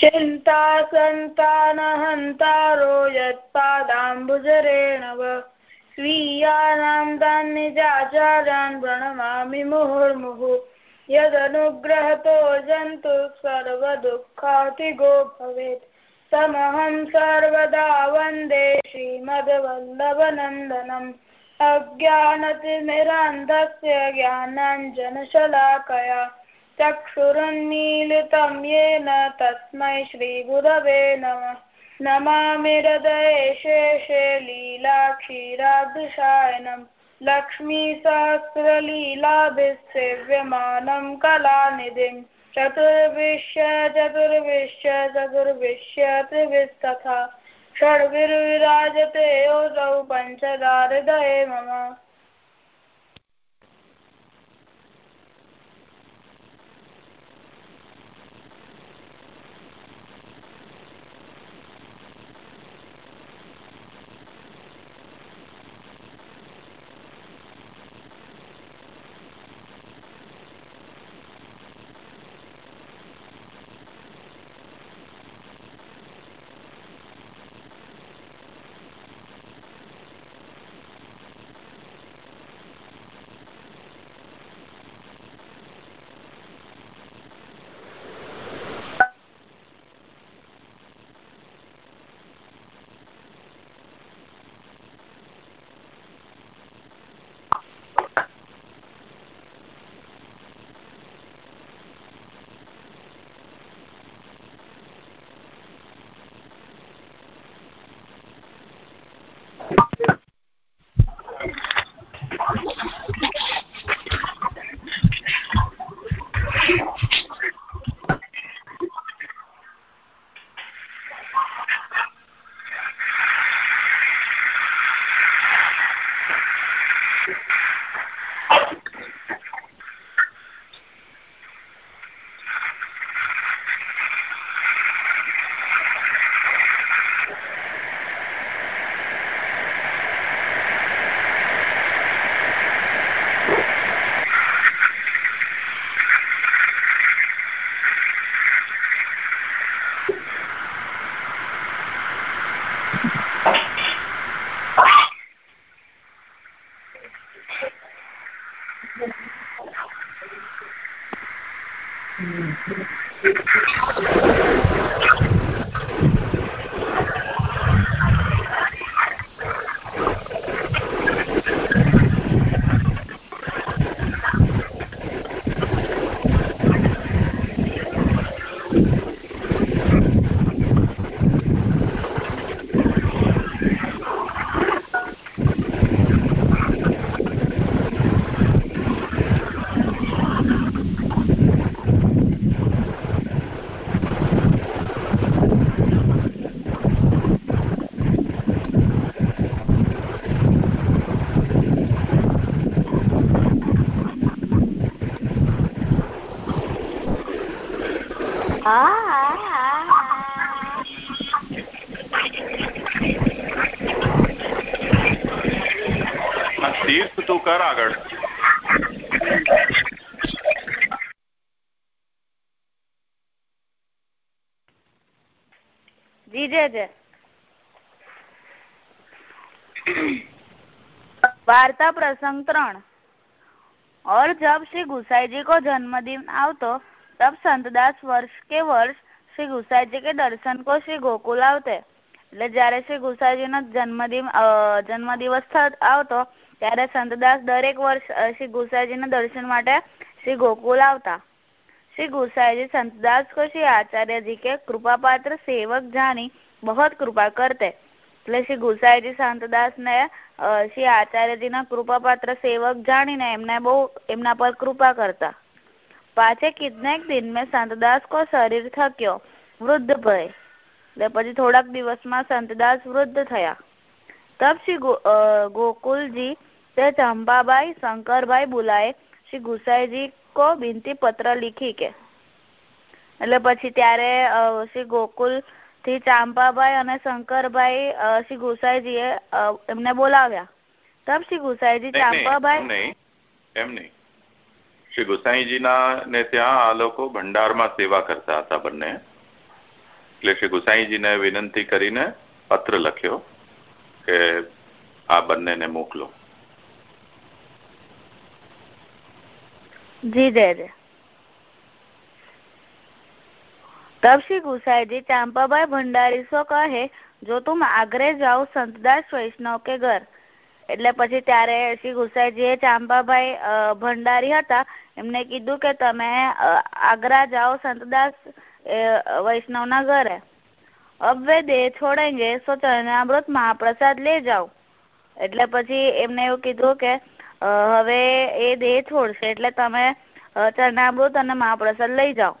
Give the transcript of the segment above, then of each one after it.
चिन्ता सन्तानहन्तारो यत्पादाम्बुजरेणव स्वीयानां तान् निजाचारान् प्रणमामि मुहुर्मुहुः यदनुग्रहतो जन्तु सर्वदुःखातिगो भवेत् तमहं सर्वदा वन्दे श्रीमद्वल्लभनन्दनम् अज्ञानतिमिरान्धस्य ज्ञानाञ्जनशलाकया चक्षुरुन्मीलितं येन तस्मै श्रीगुरवे नमः नमामि हृदये शेषे लीलाक्षीरादृशायनम् लक्ष्मीसहस्रलीलाभिसेव्यमानं कलानिधिम् चतुर्विश्य चतुर्विश्य चतुर्विश्य त्रिभिस्तथा षड्भिर्विराजते योऽसौ पञ्चदा हृदये मम કર આગળ जी जय जय वार्ता प्रसंग त्रण और जब श्री गुसाई जी को जन्मदिन आवतो तब संतदास वर्ष के वर्ष શ્રી ગુસાઈજી કે દર્શન કો શ્રી ગોકુલ આવતે એટલે જયારે શ્રી ગુસાઈજી નો જન્મદિન જન્મદિવસ આવતો ત્યારે સંતદાસ દરેક વર્ષ શ્રી ગુસાઈજીના દર્શન માટે શ્રી ગોકુલ આવતા. શ્રી ગુસાઈજી સંતદાસ કો શ્રી આચાર્યજી કે કૃપાપાત્ર સેવક જાણી બહોત કૃપા કરતે. એટલે શ્રી ગુસાઈજી શાંતદાસ ને શ્રી આચાર્યજી ના કૃપા પાત્ર સેવક જાણીને એમને બહુ, એમના પર કૃપા કરતા. પાછે કેટલાક દિન મેં સંતદાસ કો શરીર થક્યો, વૃદ્ધ ભય. એટલે પછી થોડાક દિવસમાં સંતદાસ વૃદ્ધ થયા. તબ શ્રી ગોકુલજી તે ચંપાબાઈ શંકરભાઈ બુલાએ શ્રી ગુસાઈજી કો બિનતી પત્ર લીખી કે એટલે પછી ત્યારે શ્રી ગોકુલથી ચાંપાભાઈ અને શંકરભાઈ શ્રી ગુસાઈજી એ એમને બોલાવ્યા. તબ શ્રી ગુસાઈજી ચાંપાભાઈ એમ નહીં શ્રી ગુસાઈજી ના ને ત્યાં આ લોકો ભંડારમાં સેવા કરતા હતા બંને. એટલે શ્રી ગુસાઈજીને વિનંતી કરીને પત્ર લખ્યો. કે આ બંનેને મોકલો. જી દાદા તબ ગુસાઈજી ચાંપાભાઈ ભંડારી સો કહે, જો તું આગ્રે જાઓ સંતદાસ વૈષ્ણવ કે ઘર? એટલે પછી ત્યારે શ્રી ગુસાઈજીએ ચાંપાભાઈ ભંડારી હતા. એમને કીધું કે તમે આગ્રા જાઓ સંતદાસ વૈષ્ણવના ઘરે. અબ વે દેહ છોડેંગે સો ચરણામૃત મહાપ્રસાદ લે જાઓ. એટલે પછી એમને એવું કીધું કે હવે એ દેહ છોડશે, એટલે તમે ચરણામૃત અને મહાપ્રસાદ લઈ જાઓ.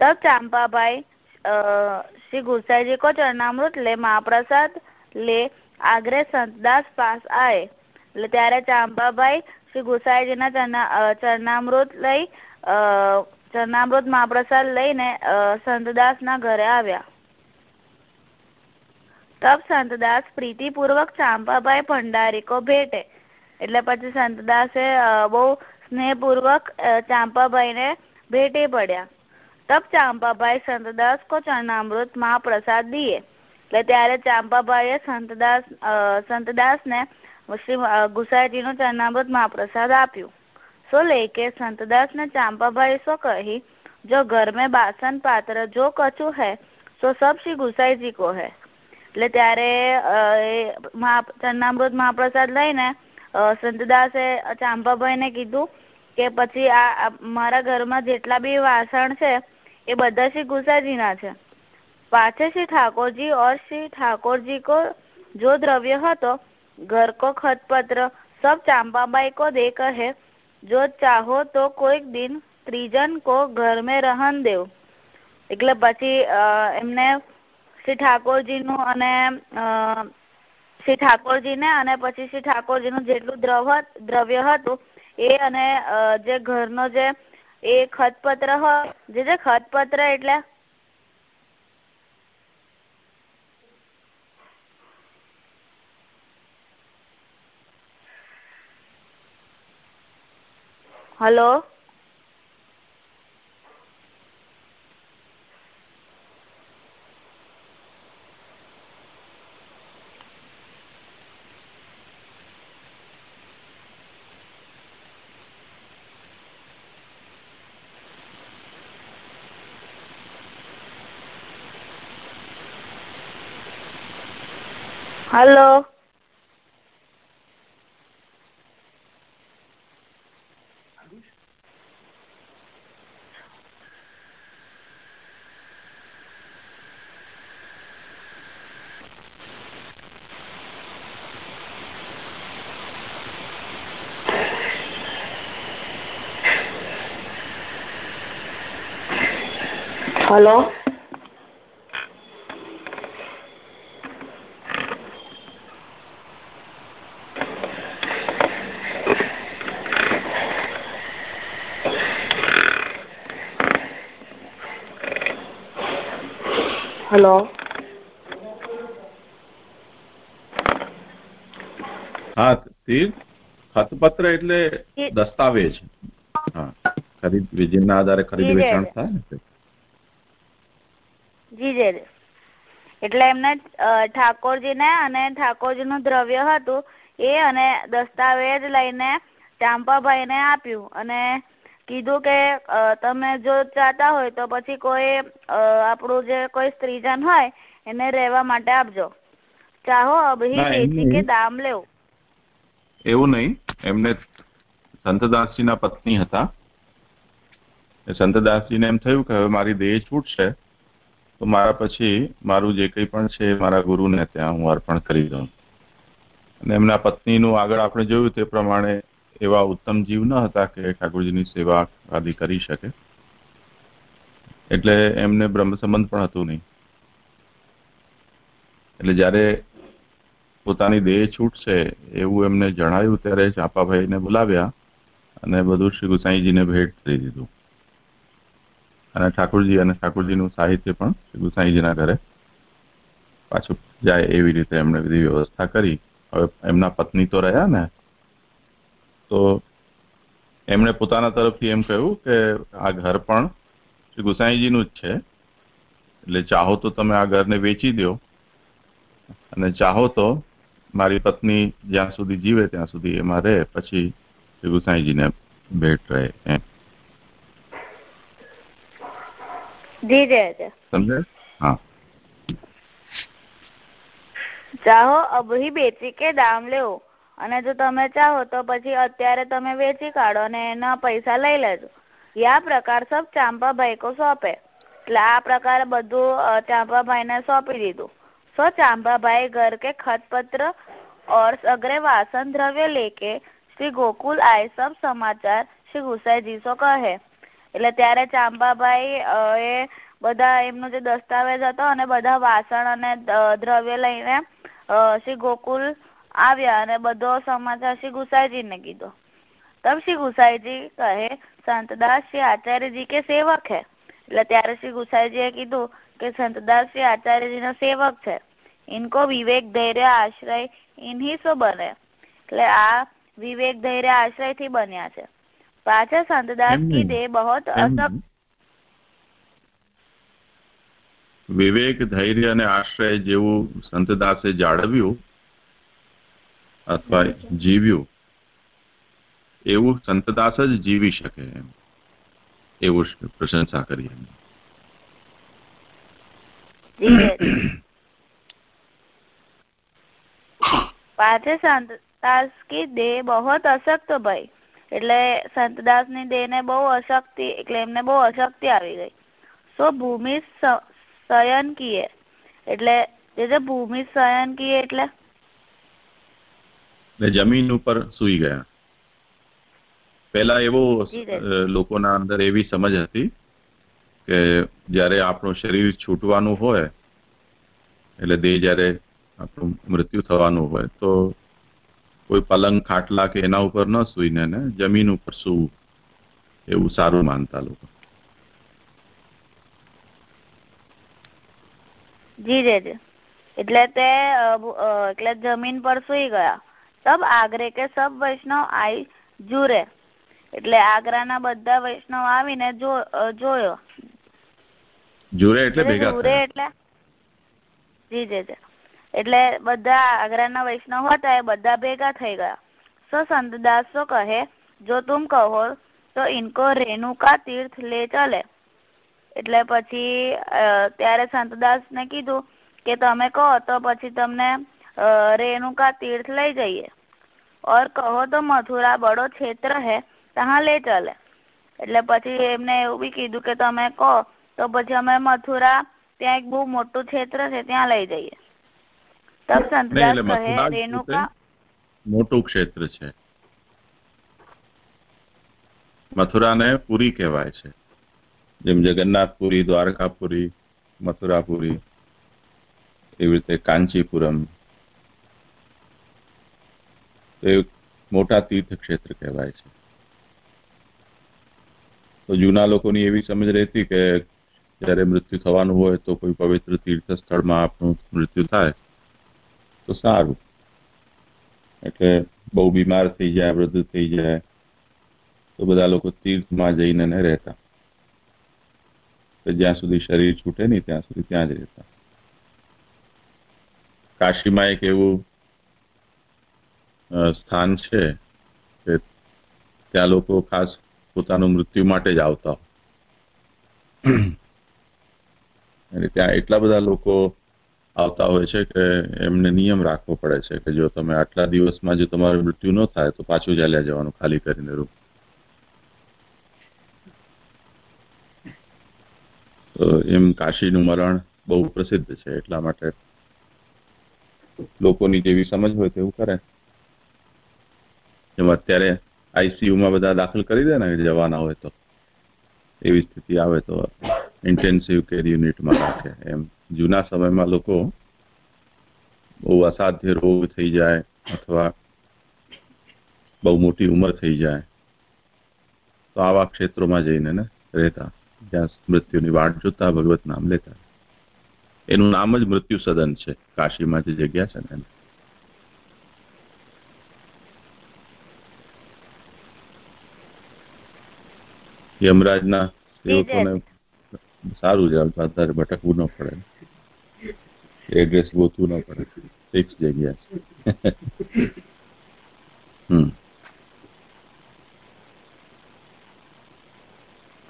તબ ચાંપાભાઈ શ્રી ગુસાઈજી કો ચરણામૃત લે, મહાપ્રસાદ લે આગ્રે સંતદાસ પાસ આવે એટલે ત્યારે ચાંપાભાઈ શ્રી ગુસાઈજીના ચરણા ચરણામૃત લઈ ચરણામૃત મહાપ્રસાદ લઈને સંતદાસના ઘરે આવ્યા. તબ સંતદાસ પ્રીતિપૂર્વક ચાંપાભાઈ ભંડારીકો ભેટે. એટલે પછી સંતદાસે બહુ સ્નેહપૂર્વક ચાંપાભાઈને ભેટે પડ્યા. તબ ચાંપાભાઈ સંતદાસ કો ચરણામૃતમાં પ્રસાદ દિયે એટલે ત્યારે ચાંપાભાઈએ સંતદાસ સંતદાસને શ્રી ગુસાઈજીનું ચરણામૃત મહાપ્રસાદ આપ્યું. સો લેકે સંતદાસ ને ચાંપાભાઈ સો કહી, જો ઘર મેં બાસન પાત્ર જો કછુ હૈ, સો સબ શ્રી ગુસાઈજી કો હૈ. એટલે ત્યારે ચરણામૃત મહાપ્રસાદ લઈને સંતદાસે ચાંપાભાઈને કીધું કે પછી આ મારા ઘરમાં જેટલા બી વાસણ છે, એ બધા શ્રી ગુસાજીના છે. પાછે શ્રી ઠાકોરજી ઓર શ્રી ઠાકોરજી કો જો દ્રવ્ય હતો, ઘર કો ખતપત્ર, સબ ચાંપાબાઈ કો દે કહે જો ચાહો તો કોઈક દિન ત્રીજન કો ઘર મેં રહન દેવ. એટલે પછી એમને શ્રી ઠાકોરજીનું અને શ્રી ઠાકોરજીને અને પછી શ્રી ઠાકોરજીનું જેટલું દ્રવ દ્રવ્ય હતું, એ અને જે ઘરનો જે, એ ખતપત્ર જે જે ખતપત્ર એટલે? હલો? હલો. હલો. હલો. હા તીર. ખતપત્ર એટલે દસ્તાવેજ. હા. ખરીદ આધારે ખરીદ વેચાણ થાય ને જી જી. એટલે એમને ઠાકોરજીને અને ઠાકોરજીનું દ્રવ્ય હતું એ અને દસ્તાવેજ લઈને ચાંપાભાઈને આપ્યું અને કીધું કે તમે જો ચાહતા હોય તો પછી કોઈ આપણું જે કોઈ સ્ત્રીજન હોય એને રહેવા માટે આપજો. ચાહો અભી વેચી કે દામ લેવું. એવું નહીં. એમને સંતદાસજીના પત્ની હતા. સંતદાસજીને એમ થયું કે હવે મારી દેહ છૂટશે તો મારા પછી મારું જે કંઈ પણ છે મારા ગુરુને ત્યાં હું અર્પણ કરી દઉં. અને એમના પત્નીનું આગળ આપણે જોયું તે પ્રમાણે એવા ઉત્તમ જીવ ન હતા કે ઠાકોરજીની સેવા આદિ કરી શકે. એટલે એમને બ્રહ્મ સંબંધ પણ હતું નહીં. એટલે જ્યારે પોતાની દેહ છૂટશે એવું એમને જણાયું ત્યારે ચાપાભાઈને બોલાવ્યા અને બધું શ્રી ગુસાઈજીને ભેટ કરી દીધું. અને ઠાકોરજી અને ઠાકોરજીનું સાહિત્ય પણ શ્રી ગુસાઈજીના ઘરે પાછું જાય એવી રીતે એમણે બધી વ્યવસ્થા કરી. હવે એમના પત્ની તો રહ્યા ને તો એમણે પોતાના તરફથી એમ કહ્યું કે આ ઘર પણ શ્રી ગુસાઈજીનું જ છે. એટલે ચાહો તો તમે આ ઘરને વેચી દો. અને ચાહો તો મારી પત્ની જ્યાં સુધી જીવે ત્યાં સુધી એમાં રહે પછી શ્રી ગુસાઈજીને ભેટ રહે એમ. સમજે? હા. ચાહો અભી બેચી કે દામ લેવો? અને જો તમે ચાહો તો પછી અત્યારે તમે વેચી કાઢો અને એના પૈસા લઈ લેજો યા પ્રકાર સબ ચાંપાભાઈ કો સોંપે એટલે આ પ્રકારે બધું અ, ચાંપાભાઈને સોંપી દીધું સો ચાંપાભાઈ ઘર કે ખતપત્ર और सगरे वासन द्रव्य लेके શ્રી ગોકુલ આય સબ સમાચાર શ્રી ગુસાઈજી સો કહે એટલે ત્યારે ચાંપાભાઈ અ, એ બધા એમનો જે દસ્તાવેજ હતો અને બધા વાસણ અને દ- દ્રવ્ય લઈને અ, શ્રી ગોકુલ આવ્યા અને બધો સમાચાર શ્રી ગુસાઈજીને કીધો. તબ શ્રી ગુસાઈજી કહે સંતદાસ શ્રી આચાર્યજી કે સેવક હે? એટલે ત્યારે શ્રી ગુસાઈજીએ કીધું કે સંતદાસ શ્રી આચાર્યજીનો સેવક છે. ઇનકો વિવેક ધૈર્ય આશ્રય ઇન્હી સો બને. એટલે આ વિવેક ધૈર્ય આશ્રયથી બન્યા છે. પાછા સંતદાસ કી દે બહોત અસક વિવેક ધૈર્ય અને આશ્રય જેવું સંતદાસે જાળવ્યું અથવા જીવ્યું, એવું સંતદાસ જ જીવી શકે એમ. એવું પ્રશંસા કરી જી. પાછે સંતદાસ કી દેહ બહોત અશક્ત ભાઈ. એટલે સંતદાસની દેહ ને બહુ અશક્તિ, એટલે એમને બહુ અશક્તિ આવી ગઈ. સો ભૂમિ શયન કીએ. એટલે જે ભૂમિ શયન કીએ એટલે ને જમીન ઉપર સૂઈ ગયા. પહેલા એવો લોકોના અંદર એવી સમજ હતી કે જ્યારે આપણું શરીર છૂટવાનું હોય એટલે દેહ જ્યારે આપણું મૃત્યુ થવાનું હોય તો કોઈ પલંગ ખાટલા કે એના ઉપર ન સૂઈને ને જમીન ઉપર સૂવું. એવું સારું માનતા લોકો. જી એટલે તે એટલે જમીન પર સુઈ ગયા. તબ આગ્રે કે સબ વૈષ્ણવ આઈ જુરે. એટલે આગ્રાના બધા વૈષ્ણવ આવીને જોયો. જુરે એટલે ભેગા જુરે એટલે જી જી જી. એટલે બધા આગ્રાના વૈષ્ણવ હતા એ બધા ભેગા થઈ ગયા. સો સંતદાસ કહે જો તુમ કહો તો ઇનકો રેણુકા તીર્થ લે ચલે. એટલે પછી ત્યારે સંતદાસ ને કીધું કે તમે કહો તો પછી તમને અ, तीर्थ તીર્થ લઈ જઈએ. और કહો તો મથુરા બડો ક્ષેત્ર હે તહાં લે ચલે. એટલે પછી એમને એવું બી કીધું કે તમે કહો તો પછી અમે મથુરા ત્યાં એક બહુ મોટું ક્ષેત્ર છે ત્યાં લઈ જઈએ. તબ સંતદાસ કહે રેણુકા મોટું ક્ષેત્ર છે. મથુરાને પુરી કહેવાય છે. જેમ જગન્નાથપુરી દ્વારકાપુરી મથુરાપુરી એવી રીતે કાંચીપુરમ એ મોટા તીર્થ ક્ષેત્ર કહેવાય છે. તો જૂના લોકોની એવી સમજ રહેતી કે જ્યારે મૃત્યુ થવાનું હોય તો કોઈ પવિત્ર તીર્થ સ્થળમાં આપણું મૃત્યુ થાય, તો સારું. એટલે બહુ બીમાર થઈ જાય, વૃદ્ધ થઈ જાય, તો બધા લોકો તીર્થમાં જઈને ને રહેતા. તો જ્યાં સુધી શરીર છૂટે નહીં, ત્યાં સુધી ત્યાં જ રહેતા. કાશીમાં એક એવું સ્થાન છે કે ત્યાં લોકો ખાસ પોતાનું મૃત્યુ માટે જ આવતા હોય. અને ત્યાં એટલા બધા લોકો આવતા હોય છે કે એમને નિયમ રાખવો પડે છે કે જો તમે આટલા દિવસમાં જો તમારું મૃત્યુ ન થાય તો પાછું ચાલ્યા જવાનું ખાલી કરીને રૂમ તો એમ કાશીનું મરણ બહુ પ્રસિદ્ધ છે એટલા માટે લોકોની જેવી સમજ હોય તેવું કરે જેમ અત્યારે આઈસીયુમાં બધા દાખલ કરી દે ને જવાના હોય તો. એવી સ્થિતિ આવે તો ઇન્ટેન્સિવ કેર યુનિટમાં રાખે. એમ જૂના સમયમાં લોકો બહુ અસાધ્ય રોગ થઈ જાય અથવા બહુ મોટી ઉંમર થઈ જાય. તો આવા ક્ષેત્રોમાં જઈને ને રહેતા. જ્યાં મૃત્યુની વાટ જોતા ભગવત નામ લેતા. એનું નામ જ મૃત્યુ સદન છે. કાશીમાં જે જગ્યા છે ને એનું. યમરાજના સેવકોને સારું છે અત્યારે ભટકવું ન પડે. એડ્રેસ ગોતવું ન પડે. ફિક્સ જગ્યા. હમ.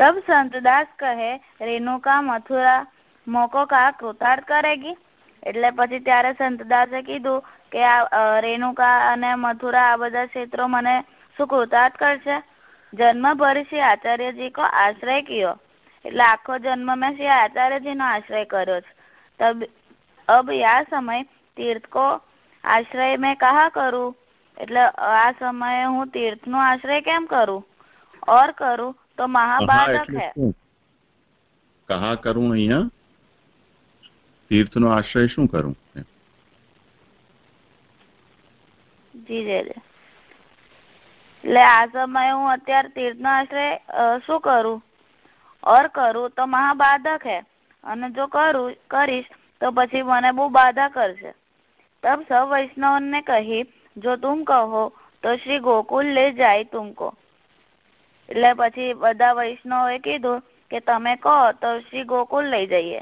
तब સંતદાસ કહે રેણુકા મથુરા મોકો કા કૃતાર્થ કરેગી? એટલે પછી ત્યારે સંતદાસે કીધું કે આ રેણુકા અને મથુરા આ બધા ક્ષેત્રો મને શું કૃતાર્થ કરશે. જન્મ ભર શ્રી આચાર્યજી કો આશ્રય કયો? એટલે આખો જન્મ મેં શ્રી આચાર્યજી નો આશ્રય કર્યો છે. તબ અબ યા સમય તીર્થ કો આશ્રય મેં કહા કરું? એટલે આ સમયે હું તીર્થ નો આશ્રય કેમ કરું? ઓર કરું તો મહાબાધક હે કહા કરું અહીંયા? તીર્થ નો આશ્રય શું કરું? જી જી. એટલે આ સમયે હું અત્યારે તીર્થ નો આશ્રય શું કરું? ઓર કરું તો મહાબાધક હે. અને જો કરું, કરીશ, તો પછી મને બહુ બાધા કરશે. તબ સબ વૈષ્ણવ ને કહી, જો તું કહો, તો શ્રી ગોકુલ લે જાય તુમકો. એટલે પછી બધા વૈષ્ણવે કીધું કે તમે કહો, તો શ્રી ગોકુલ લઈ જઈએ.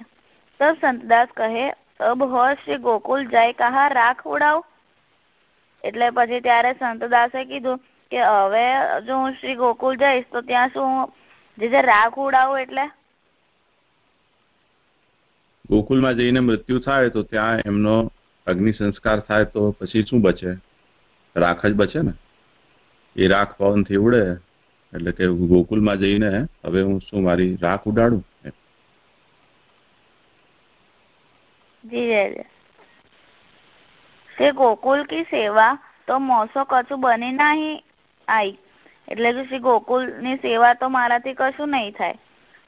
તબ સંતદાસ કહે અબ હો શ્રી ગોકુલ, જાય કહા? રાખ ઉડાવ. એટલે પછી ત્યારે સંતદાસે કીધું કે હવે જો હું શ્રી ગોકુલ જઈશ તો ત્યાં શું જે રાખ ઉડાવું એટલે? ગોકુલમાં જઈને મૃત્યુ થાય તો ત્યાં એમનો અગ્નિ સંસ્કાર થાય તો પછી શું બચે? રાખ જ બચે ને? એ રાખ પવનથી ઉડે એટલે કે ગોકુલમાં જઈને હવે હું શું મારી રાખ ઉડાડું? જી ગોકુલ કી સેવા તો મોસો કશું બની નહીં. આઈ. એટલે કે શ્રી ગોકુલની સેવા તો મારાથી કશું નહીં થાય.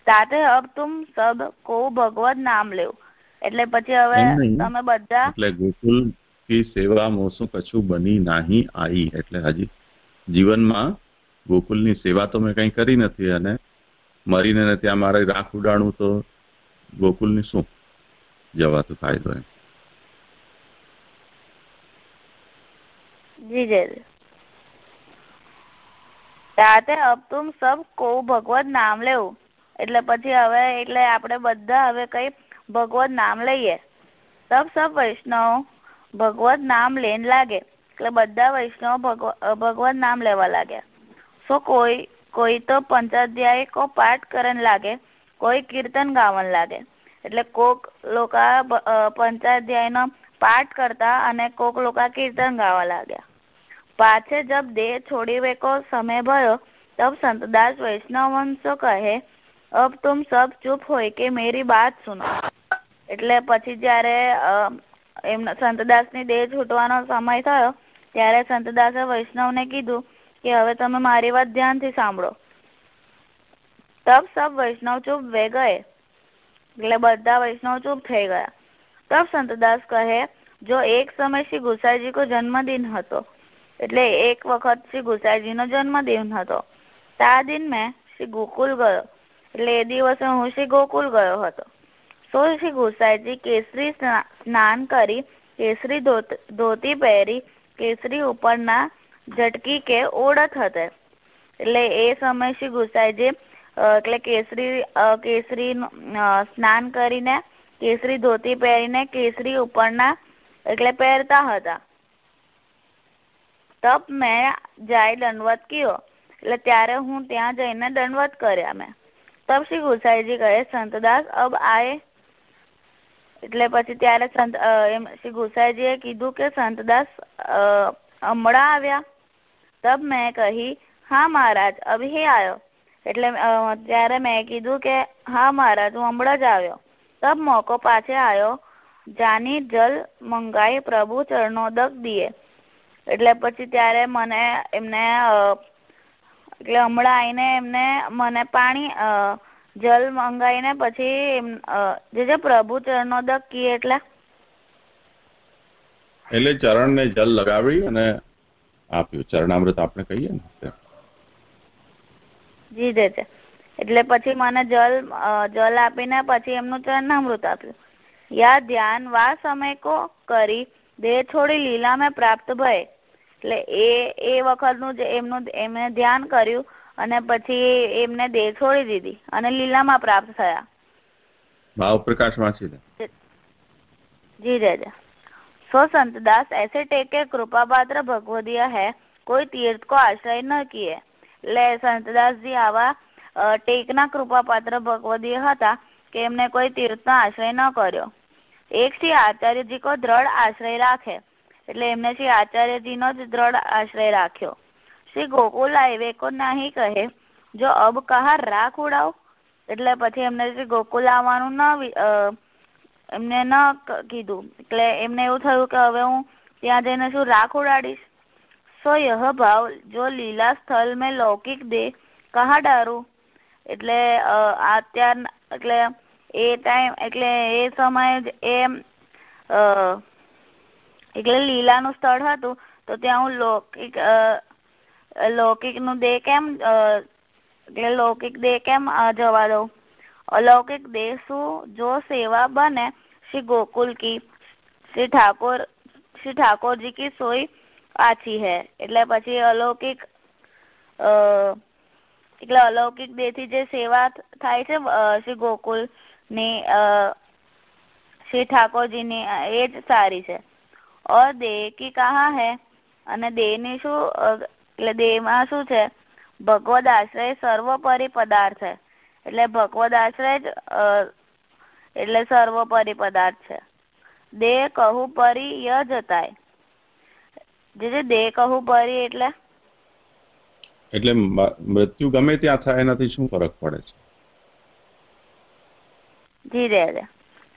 સાથે અબ તુમ સબ કો ભગવત નામ લેવ. એટલે પછી હવે તમે બધા એટલે ગોકુલ કી સેવા મોસો કશું બની નહીં આઈ. એટલે હજી જીવનમાં ગોકુલની સેવા તો મેં કંઈ કરી નથી અને મરીને ત્યાં મારે રાખ ઉડાડવું તો ગોકુલની શું? જવાતો ફાયદો એમ. જી જી. તાતે અબ તુમ સબ કો ભગવત નામ લેવું એટલે પછી હવે, એટલે આપણે બધા હવે કઈ ભગવત નામ લઈએ. સબ સબ વૈષ્ણવ ભગવત નામ લેન લાગે. એટલે બધા વૈષ્ણવ ભગવત નામ લેવા લાગ્યા. સો કોઈ કોઈ તો પંચાધ્યાય કો પાઠ કરન લાગે, કોઈ કીર્તન ગાવન લાગે. એટલે કોક લોકા પંચાધ્યાય નો પાઠ કરતા અને કોક લોકા કીર્તન ગાવા લાગ્યા. પાછે જબ દેહ છોડી વેકો સમય ભયો, તબ સંતદાસ વૈષ્ણવંશો કહે, અબ તુમ સબ ચૂપ હોય કે મેરી બાત સુનો. એટલે પછી જયારે એમના સંતદાસની દેહ છૂટવાનો સમય થયો, ત્યારે સંતદાસે વૈષ્ણવને કીધું કે, હવે તમે મારી વાત ધ્યાનથી સાંભળો. તબ સબ વૈષ્ણવ ચૂપ વે ગયે, એટલે બધા વૈષ્ણવ ચૂપ થઈ ગયા. તબ સંતદાસ કહે, જો એક સમય શ્રી ગુસાઈજી કો જન્મદિન હતો એટલે એક વખત શ્રી ગુસાઈજી નો જન્મદિન હતો. તા દિન મેં શ્રી ગોકુલ ગયો. એટલે એ દિવસે હું શ્રી ગોકુલ ગયો હતો. તો શ્રી ગુસાઈજી કેસરી સ્નાન કરી, કેસરી ધોતી પહેરી, કેસરી ઉપરના ઝટકી કે ઓળખ હતે. એટલે એ સમય શ્રી ગુસાઈજી એટલે કેસરી કેસરી સ્નાન કરીને, કેસરી ધોતી પહેરીને, કેસરી ઉપરના, એટલે પહેરતા હતા. તપ મેં જાય દંડવત કયો એટલે ત્યારે હું ત્યાં જઈને દંડવત કર્યા મેં। તબ શ્રી ગુસાઈજી કહે સંતદાસ અબ આએ એટલે પછી ત્યારે સંત એમ શ્રી ગુસાઈજીએ કીધું કે સંતદાસ હમણાં આવ્યા? તબ મેં કહી, હા મહારાજ, અભી આવ્યો એટલે ત્યારે મેં કીધું કે, હા મહારાજ, હું હમણાં જ આવ્યો. તબ મોકો પાછે આવ્યો જાની જલ મંગાઈ પ્રભુ ચરણોદક દિયે. એટલે પછી ત્યારે મને એમને એટલે હમણાં આવીને એમને મને પાણી જલ મંગાવીને પછી જે જે પ્રભુ ચરણોદક કી એટલે. એટલે ચરણને જલ લગાવી અને આપ્યું. ચરણામૃત આપણે કહીએ ને જી જે છે એટલે પછી મને જલ જલ આપીને પછી એમનું ચરણામૃત આપ્યું. યા ધ્યાન વા સમય કો કરી દેહ છોડી લીલા મેં પ્રાપ્ત ભય. એટલે એ એ વખતનું જે એમનું એમને ધ્યાન કર્યું અને પછી એમને દેહ છોડી દીધી અને લીલામાં પ્રાપ્ત થયા भाव प्रकाश वांची दे जी जय सो संतदास ऐसे टेके कृपा पात्र भगवदीय है કોઈ તીર્થ કો આશ્રય ન કિએ એટલે સંતદાસજી આવા ટેકના કૃપાપાત્ર ભગવદીય હતા કે એમને કોઈ તીર્થનો આશ્રય ન કર્યો એક શ્રી આચાર્યજી કો દ્રઢ આશ્રય રાખે એટલે એમને શ્રી આચાર્યજીનો જ દ્રઢ આશ્રય રાખ્યો. શ્રી ગોકુલ આવે કો નહીં કહે, જો અબ કહા રાખ ઉડાવ? એટલે પછી એમને શ્રી ગોકુલ આવવાનું ન એમને ન કીધું. એટલે એમને એવું થયું કે હવે હું ત્યાં જઈને શું રાખ ઉડાડીશ? સો યહ ભાવ, જો લીલા સ્થળ મેં લૌકિક દે, કહા ડારું? એટલે અત્યાર એટલે એ ટાઈમ, એટલે એ સમયે એ એટલે લીલાનું સ્થળ હતું, તો ત્યાં હું લૌકિક લૌકિકનું દે કેમ એટલે લૌકિક દે કેમ જવા દઉં? અલૌકિક દેહ શું? જો સેવા બને, શ્રી ગોકુલ કી, શ્રી ઠાકોર, શ્રી ઠાકોરજી કી સોઈ આછી હે. એટલે પછી અલૌકિક એટલે અલૌકિક દેહથી જે સેવા થાય છે શ્રી ગોકુલની શ્રી ઠાકોરજી ની એ જ સારી છે. ઓર દેહ કી કહા હે અને દેહની શું એટલે દેહમાં શું છે? ભગવદ આશ્રય સર્વોપરી પદાર્થ છે. એટલે ભગવદ આશ્રય જ એટલે સર્વોપરી પદાર્થ છે. દેહ કહું પરી ય જતાય જે દેહ કહું પરી એટલે? એટલે મૃત્યુ ગમે ત્યાં થાય એનાથી શું ફરક પડે છે? જી રે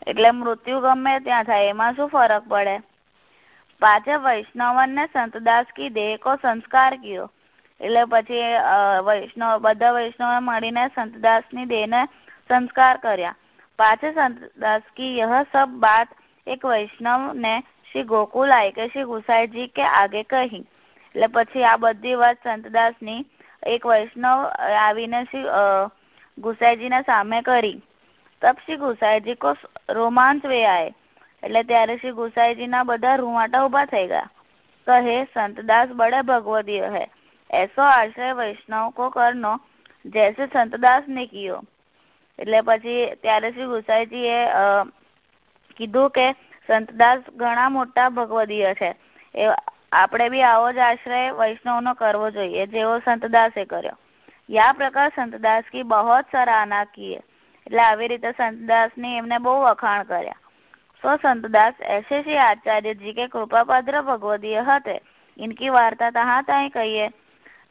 એટલે મૃત્યુ ગમે ત્યાં થાય એમાં શું ફરક પડે? પાછા વૈષ્ણવ ને સંતદાસ કી દેહ કો સંસ્કાર કયો. એટલે પછી વૈષ્ણવ, બધા વૈષ્ણવ મળીને સંતદાસની દેહ ને સંસ્કાર કર્યા. પાછા સંતદાસ કી યહ સબ બાત એક વૈષ્ણવ ને શ્રી ગોકુલ આય કે શ્રી ગુસાઈજી કે આગે કહી. એટલે પછી આ બધી વાત સંતદાસની એક વૈષ્ણવ આવીને શ્રી ગુસાઈજી ને સામે કરી. તબ શ્રી ગુસાઈજી કો રોમાંચ વે આય. એટલે ત્યારે શ્રી ગુસાઈજી ના બધા રૂવાટા ઊભા થઈ ગયા. કહે સંતદાસ બડે ભગવદીય હે. એસો આશ્રય વૈષ્ણવ કો કરનો જૈસે સંતદાસ ને કિયો એટલે પછી ત્યારે શ્રી ગુસાઈજી એ કીધું કે સંતદાસ ઘણા મોટા ભગવદીય છે. એ, આપણે બી આવો જ આશ્રય વૈષ્ણવ નો કરવો જોઈએ, જેવો સંતદાસે કર્યો. યા પ્રકાર સંતદાસ કી બહોત સરાહના કી એટલે આવી રીતે સંતદાસની એમને બહુ વખાણ કર્યા. સો સંતદાસ એસે શ્રી આચાર્યજી કે કૃપાપાત્ર ભગવદીય હતે ઇનકી વાર્તા તહા ત્યાં કહીએ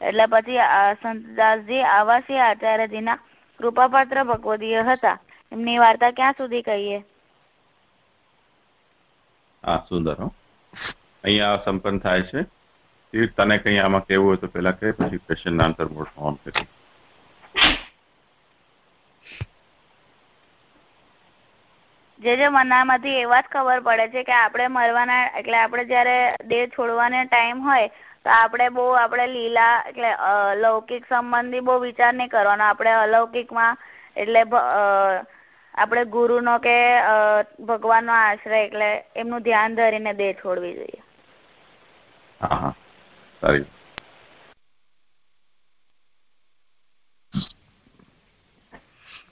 એટલે પછી સંતદાસજી આવા શ્રી આચાર્યજીના કૃપાપાત્ર ભગવદીય હતા એમની વાર્તા ક્યાં સુધી કહીએ હા સુંદર અહીંયા સંપન્ન થાય છે તને કઈ આમાં કેવું હોય તો પેલા કહે પછી ક્વેશ્ચન આન્સર મોડ ઓન કરી જે જે મનામાંથી એવા જ ખબર પડે છે કે આપણે મરવાના એટલે આપણે જ્યારે દેહ છોડવાનો ટાઈમ હોય તો આપણે બહુ આપણે લીલા એટલે લૌકિક સંબંધી બહુ વિચાર નહીં કરવાનો. આપણે અલૌકિકમાં એટલે આપણે ગુરુનો કે ભગવાનનો આશ્રય એટલે એમનું ધ્યાન ધરીને દેહ છોડવી જોઈએ. હા હા સારી.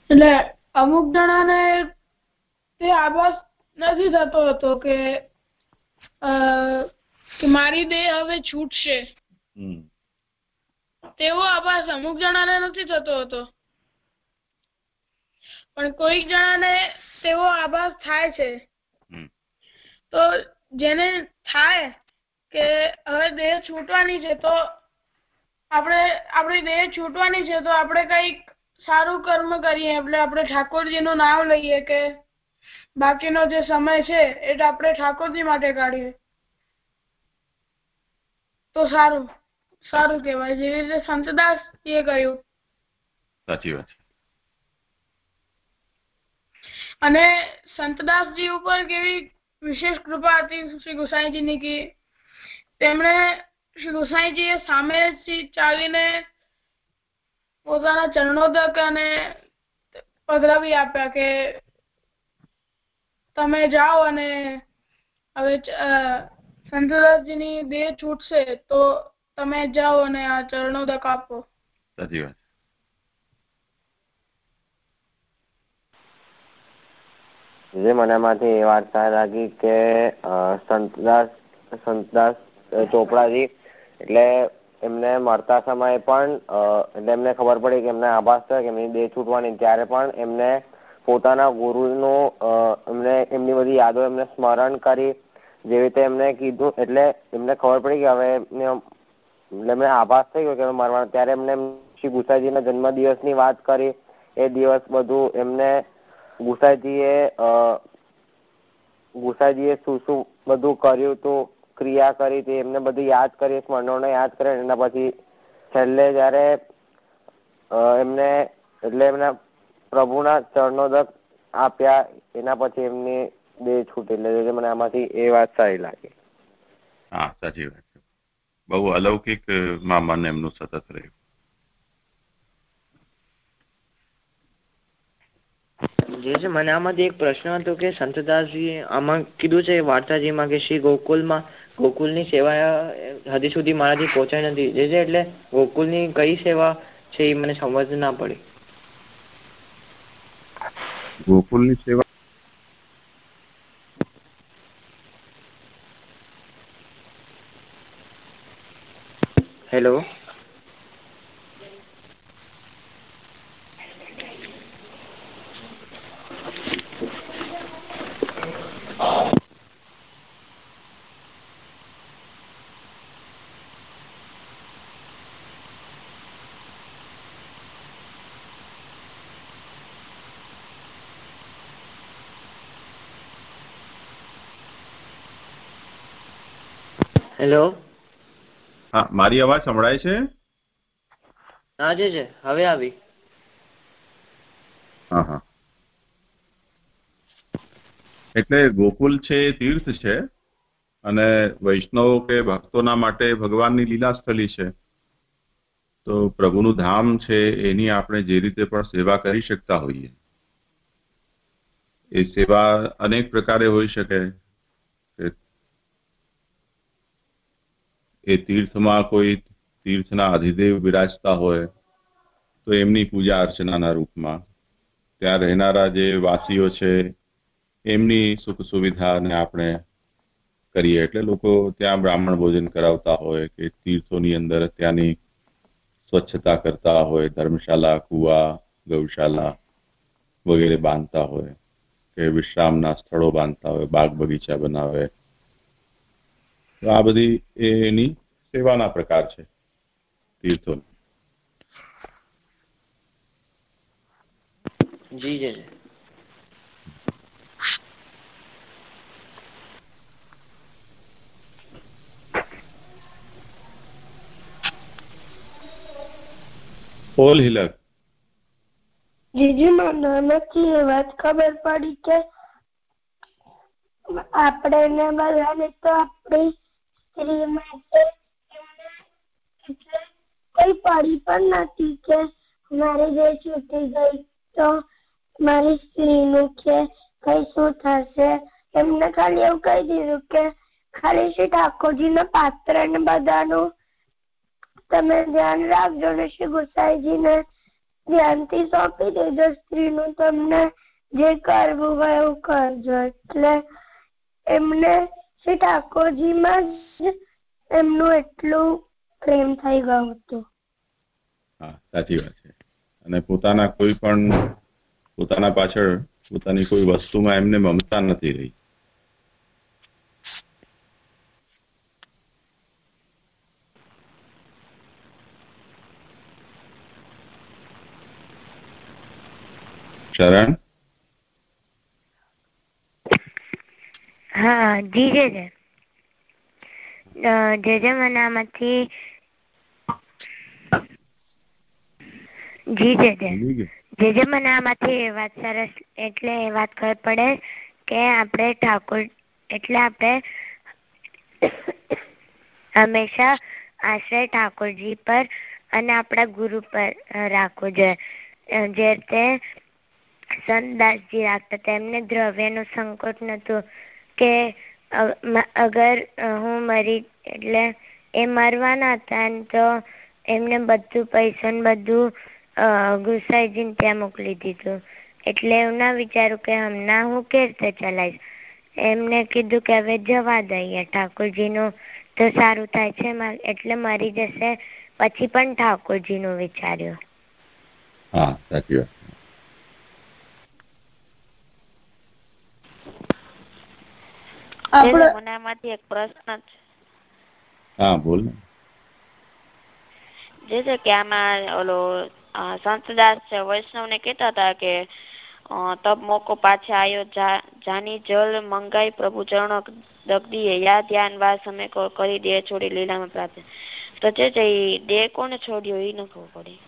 એટલે અમુક જણાને તે આભાસ નથી થતો હતો કે મારી દેહ હવે છૂટશે. તેવો આભાસ અમુક જણાને નથી થતો હતો. પણ કોઈક જણાને તેવો આભાસ થાય છે. તો જેને થાય કે હવે દેહ છૂટવાની છે તો આપણે આપણી દેહ છૂટવાની છે તો આપણે કંઈક સારું કર્મ કરીએ. એટલે આપણે ઠાકોરજી નું નામ લઈએ કે બાકીનો જે સમય છે એ આપણે ઠાકોરજી માટે કાઢીએ. તો સારું સારું કહેવાય. જેવી રીતે સંતદાસ એ કહ્યું. સાચી વાત અને સંતદાસજી ઉપર કેવી વિશેષ કૃપા હતી શ્રી ગુસાઈજીની કે તેમણે શ્રી ગુસાઈજીએ સામેથી ચાલીને પોતાના ચરણોદક અને પધરાવી આપ્યા કે તમે જાઓ અને હવે સંતદાસજીની દેહ છૂટશે તો તમે જાઓ અને આ ચરણોદક આપો સાચી વાત. જે મને એમાંથી એ વાત સારી લાગી કે સંતદાસ સંતદાસ ચોપડાજી એટલે એમને મળતા સમયે પણ એટલે એમને ખબર પડી કે એમને આભાસ થયો કે એમની દેહ છૂટવાની ત્યારે પણ એમને પોતાના ગુરુનું એમને, એમની બધી યાદો એમને સ્મરણ કરી, જેવી રીતે એમને કીધું, એટલે એમને ખબર પડી કે હવે એમને એમને આભાસ થઈ ગયો કે મરવાનો ત્યારે એમને શ્રી ગુસાઈજીના જન્મદિવસની વાત કરી, એ દિવસ બધું એમને ગુસાઈજીએ ગુસાઈજીએ શું શું બધું કર્યું હતું, ક્રિયા કરી હતી એમને બધું યાદ કરી, સ્મરણોને યાદ કરે, એના પછી છેલ્લે જ્યારે એમને, એટલે એમના પ્રભુના ચરણોદક આપ્યા એના પછી એમની દેહ છૂટી એટલે મને આમાંથી એ વાત સારી લાગી. હા સાચી વાત છે. બહુ અલૌકિકમાં મન એમનું સતત રહ્યું. જે છે મને આમાંથી એક પ્રશ્ન હતો કે સંતદાસજી આમાં કીધું છે વાર્તાજીમાં કે શ્રી ગોકુલમાં ગોકુલની સેવા હજી સુધી મારાથી પહોંચાઈ નથી. જે છે એટલે ગોકુલની કઈ સેવા છે એ મને સમજ ના પડી. ગોકુલની સેવા હેલો હેલો હા મારી અવાજ સંભળાય છે? હા જે છે. હવે આવી. હા હા. એટલે ગોકુલ છે તીર્થ છે અને વૈષ્ણવ કે ભક્તોના માટે ભગવાનની લીલા સ્થલી છે. તો પ્રભુનું ધામ છે એની આપણે જે રીતે પણ સેવા કરી શકતા હોઈએ. એ સેવા અનેક પ્રકારે હોઈ શકે. એ તીર્થમાં કોઈ તીર્થના અધિદેવ બિરાજતા હોય, તો એમની પૂજા અર્ચનાના રૂપમાં. ત્યાં રહેનારા જે વાસીઓ છે, એમની સુખ સુવિધાને આપણે કરીએ. એટલે લોકો ત્યાં બ્રાહ્મણ ભોજન કરાવતા હોય કે તીર્થોની અંદર ત્યાંની સ્વચ્છતા કરતા હોય ધર્મશાળા કુવા, ગૌશાલા વગેરે બાંધતા હોય, કે વિશ્રામના સ્થળો બાંધતા હોય, બાગ બગીચા બનાવે આ બધી એની સેવાના પ્રકાર છે તીર્થો જી જે પોલ હિલક એ વાત ખબર પડી કે આપણે ને બધાને તો આપણી સ્ત્રી માટે કઈ પડી પણ નથી કે મારી જે છૂટી ગઈ તો મારી સ્ત્રીનું કે કઈ શું થશે? એમને ખાલી એવું કહી દીધું કે ખાલી શ્રી ઠાકોરજીના પાત્ર ને બધાનું તમે ધ્યાન રાખજો ને શ્રી ગુસાઈજીને ધ્યાનથી સોંપી દેજો સ્ત્રીનું તમને જે કરવું હોય એવું કરજો. એટલે એમને શ્રી ઠાકોરજીમાં જ એમનું એટલું પ્રેમ થઈ ગયો હતો. હા, સાચી વાત છે. અને પોતાના કોઈ પણ, પોતાના પાછળ, પોતાની કોઈ વસ્તુમાં એમને મમતા નથી રહી. શરણ? હા જી જે જે જે જે મને આમાંથી જી જે જે જે જે મને વાત સરસ એટલે એ વાત ખબર પડે કે આપણે ઠાકોર એટલે આપણે હંમેશા આશ્રય ઠાકોરજી પર અને આપણા ગુરુ પર રાખવો જોઈએ. જે રીતે સંતદાસજી રાખતા તેમને દ્રવ્યનું સંકોચ નતું કે અગર હું મરી એટલે એ મરવાના હતા તો એમને બધું પૈસા ને બધું ગુસાઈજીને ત્યાં મોકલી દીધું. એટલે એવું ના વિચારું કે હમણાં હું કેવી રીતે ચલાવીશ એમને કીધું કે હવે જવા દઈએ ઠાકોરજીનું તો સારું થાય છે એટલે મરી જશે. પછી પણ ઠાકોરજીનું વિચાર્યું. હા, સાચી વાત મને આમાંથી એક પ્રશ્ન છે. હા બોલ જે છે કે આમાં ઓલો સંતદાસ છે વૈષ્ણવ ને કેતા હતા કે તબ મોકો પાછા આવ્યો જાની જલ મંગાઈ પ્રભુ ચરણ દગદીએ યા ધ્યાન વા સમય કરી દે છોડી લીલામાં પ્રાપ્ત તો જે છે એ દે કોને છોડ્યો એ ન ખબર પડી.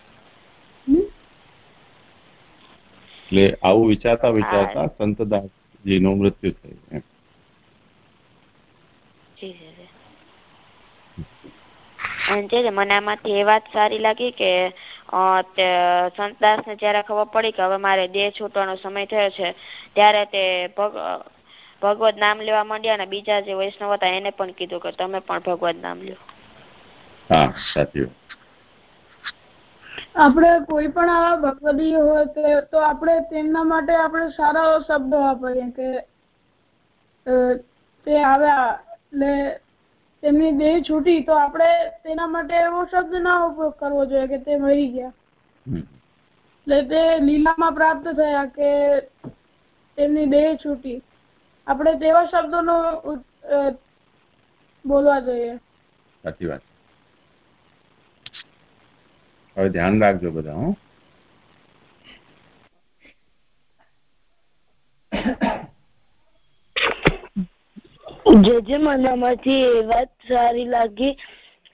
એટલે આવું વિચારતા વિચારતા સંતદાસજી નું મૃત્યુ થયું જી મને આમાંથી એ વાત સારી લાગી કે સંતદાસ ને જયારે ખબર પડી કે હવે મારે દેહ છૂટવાનો સમય થયો છે ત્યારે તે ભગવત નામ લેવા માંડ્યા અને બીજા જે વૈષ્ણવ હતા એને પણ કીધું કે તમે પણ ભગવત નામ લ્યો. હા સાચું આપણે કોઈ પણ આવા ભગવદી હોય તો આપણે તેમના માટે આપણે સારા શબ્દો વાપરીએ કે તે આવ્યા એટલે તેમની દેહ છૂટી તો આપણે તેના માટે એવો શબ્દ ના ઉપયોગ કરવો જોઈએ કે તે મરી ગયા. એટલે તે લીલામાં પ્રાપ્ત થયા કે તેમની દેહ છૂટી. આપણે તેવા શબ્દોનો બોલવા જોઈએ. સાચી વાત. હવે ધ્યાન રાખજો બધા હું. જે મનામાંથી એવા સારી લાગી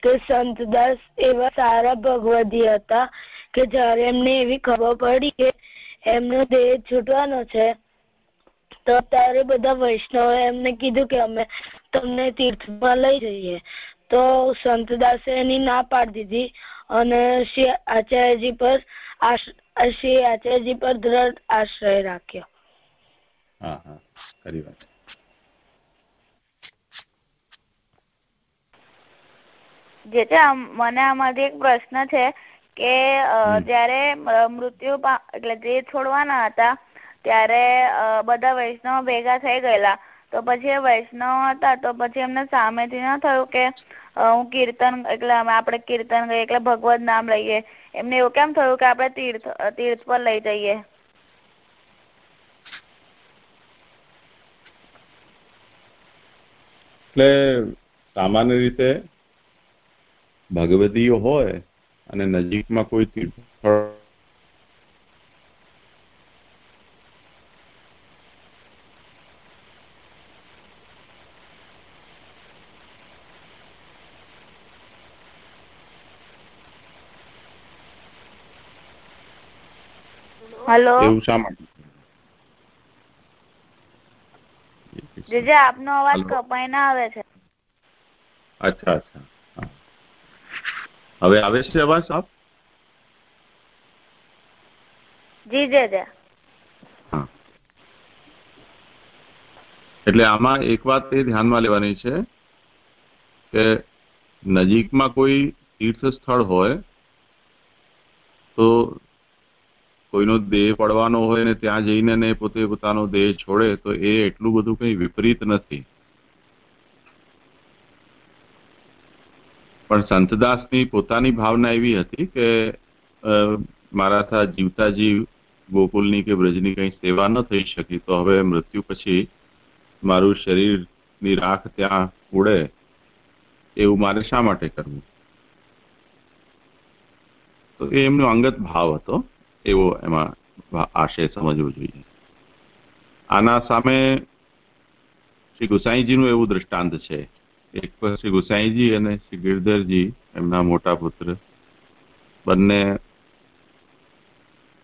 કે સંતદાસ એવા સારા ભગવદી હતા કે જયારે એમને એવી ખબર પડી કે એમનો છૂટવાનો છે, તો ત્યારે બધા વૈષ્ણવ એમને કીધું કે અમે તમને તીર્થમાં લઈ જઈએ. તો સંતદાસે એની ના પાડી દીધી અને શ્રી આચાર્યજી પર શ્રી આચાર્યજી પર દ્રઢ આશ્રય રાખ્યો. હા વાત. જે છે મને આમાંથી એક પ્રશ્ન છે કે જયારે મૃત્યુ એટલે જે છોડવાના હતા ત્યારે બધા વૈષ્ણવ ભેગા થઈ ગયેલા. તો પછી વૈષ્ણવ હતા તો પછી એમને સામેથી ન થયું કે હું કીર્તન એટલે આપણે કીર્તન કરીએ એટલે ભગવત નામ લઈએ. એમને એવું કેમ થયું કે આપણે તીર્થ તીર્થ પર લઈ જઈએ? એટલે સામાન્ય રીતે ભગવદીઓ હોય અને નજીકમાં કોઈ તીર્થસ્થળ હેલો. એવું શા માટે? જે આપનો અવાજ કપાઈને આવે છે. અચ્છા અચ્છા. હવે આવે છે અવાજ આપ જી જે જે. એટલે આમાં એક વાત એ ધ્યાનમાં લેવાની છે કે નજીકમાં કોઈ તીર્થ સ્થળ હોય તો કોઈનો દેહ પડવાનો હોય ને ત્યાં જઈને ને પોતે પોતાનો દેહ છોડે તો એ એટલું બધું કઈ વિપરીત નથી. પણ સંતદાસની પોતાની ભાવના એવી હતી કે મારાથા જીવતા જીવ ગોકુલની કે બ્રજની કઈ સેવા ન થઈ શકી, તો હવે મૃત્યુ પછી મારું શરીરની રાખ ત્યાં ઉડે, એવું મારે શા માટે કરવું? તો એ એમનો અંગત ભાવ હતો, એવો એમાં આશય સમજવો જોઈએ. આના સામે શ્રી ગુસાઈજીનું એવું દ્રષ્ટાંત છે એક શ્રી ગુસાઈજી અને શ્રી ગિરધરજી, એમના મોટા પુત્ર. બંને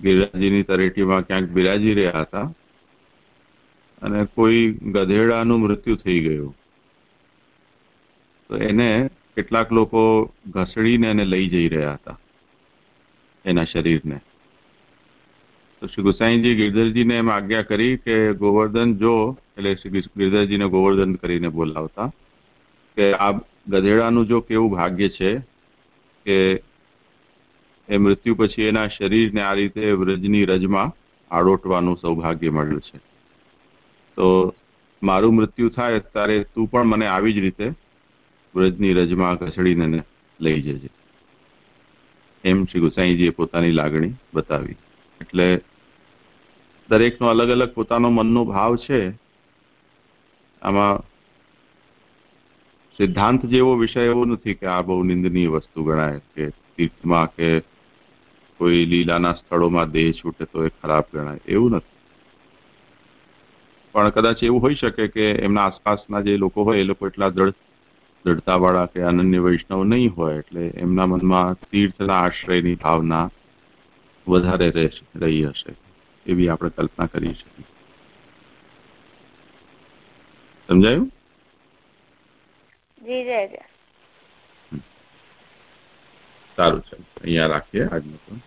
ગિરિરાજીની તરેટીમાં ક્યાંક બિરાજી રહ્યા હતા અને કોઈ ગધેડાનું મૃત્યુ થઈ ગયું. તો એને કેટલાક લોકો ઘસડીને એને લઈ જઈ રહ્યા હતા, એના શરીરને. તો શ્રી ગુસાઈજી ગિરધરજીને એમ આજ્ઞા કરી કે ગોવર્ધન જો, એટલે શ્રી ગિરધરજીને ગોવર્ધન કરીને બોલાવતા. કે આ ગધેડાનું જો કેવું ભાગ્ય છે કે એ મૃત્યુ પછી એના શરીરને આ રીતે વ્રજની રજમાં આડોટવાનું સૌભાગ્ય મળ્યું છે. તો મારું મૃત્યુ થાય ત્યારે તું પણ મને આવી જ રીતે વ્રજની રજમાં ઘસડીને લઈ જજે. એમ શ્રી ગુસાઈજીએ પોતાની લાગણી બતાવી. એટલે દરેકનો અલગ અલગ પોતાનો મનનો ભાવ છે. આમાં સિદ્ધાંત જેવો વિષય એવો નથી કે આ બહુ નિંદનીય વસ્તુ ગણાય કે તીર્થમાં કે કોઈ લીલાના સ્થળોમાં દેહ છૂટે તો એ ખરાબ ગણાય. એવું નથી. પણ કદાચ એવું હોઈ શકે કે એમના આસપાસના જે લોકો હોય એ લોકો એટલા દ્રઢ, દ્રઢતાવાળા કે અનન્ય વૈષ્ણવ નહીં હોય એટલે એમના મનમાં તીર્થના આશ્રયની ભાવના વધારે રહી હશે. એવી આપણે કલ્પના કરી શકીએ. સમજાયું? જી જય જય. સારું ચાલો. અહીંયા રાખીએ. આજનું